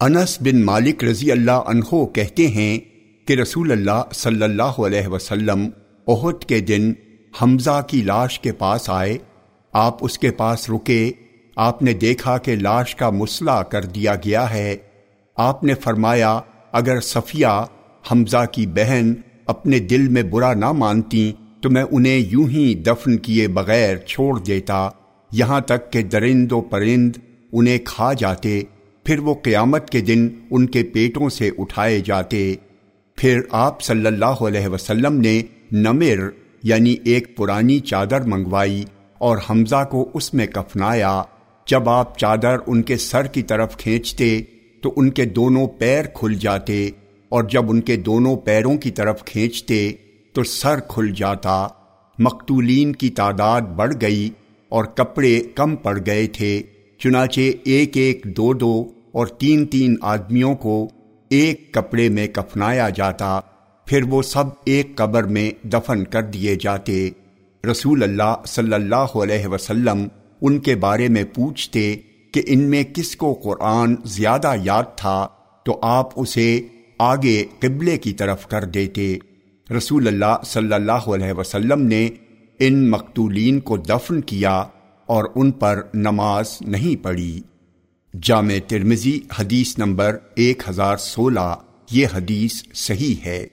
انس بن مالک رضی اللہ عنہ کہتے ہیں کہ رسول اللہ صلی اللہ علیہ وسلم عہد کے دن حمزہ کی لاش کے پاس آئے۔ آپ اس کے پاس رکے۔ آپ نے دیکھا کہ لاش کا مسئلہ کر دیا گیا ہے۔ آپ نے فرمایا، اگر صفیہ حمزہ کی بہن اپنے دل میں برا نہ مانتی تو میں انہیں یوں ہی دفن کیے بغیر چھوڑ دیتا۔ یہاں تک کہ درند و پرند انہیں کھا جاتے۔ پھر وہ قیامت کے دن ان کے پیٹوں سے اٹھائے جاتے۔ پھر آپ صلی اللہ علیہ وسلم نے نمر یعنی ایک پرانی چادر منگوائی اور حمزہ کو اس میں کفنایا۔ جب آپ چادر ان کے سر کی طرف کھینچتے تو ان کے دونوں پیر کھل جاتے اور جب ان کے دونوں پیروں کی طرف کھینچتے تو سر کھل جاتا۔ مقتولین کی تعداد بڑھ گئی اور کپڑے کم پڑ گئے تھے، چنانچہ ایک ایک دو دو اور تین تین آدمیوں کو ایک کپڑے میں کفنایا جاتا، پھر وہ سب ایک قبر میں دفن کر دیے جاتے۔ رسول اللہ صلی اللہ علیہ وسلم ان کے بارے میں پوچھتے کہ ان میں کس کو قرآن زیادہ یاد تھا، تو آپ اسے آگے قبلے کی طرف کر دیتے۔ رسول اللہ صلی اللہ علیہ وسلم نے ان مقتولین کو دفن کیا اور ان پر نماز نہیں پڑھی۔ جامع ترمزی حدیث نمبر ایک ہزار سولہ. یہ حدیث صحیح ہے۔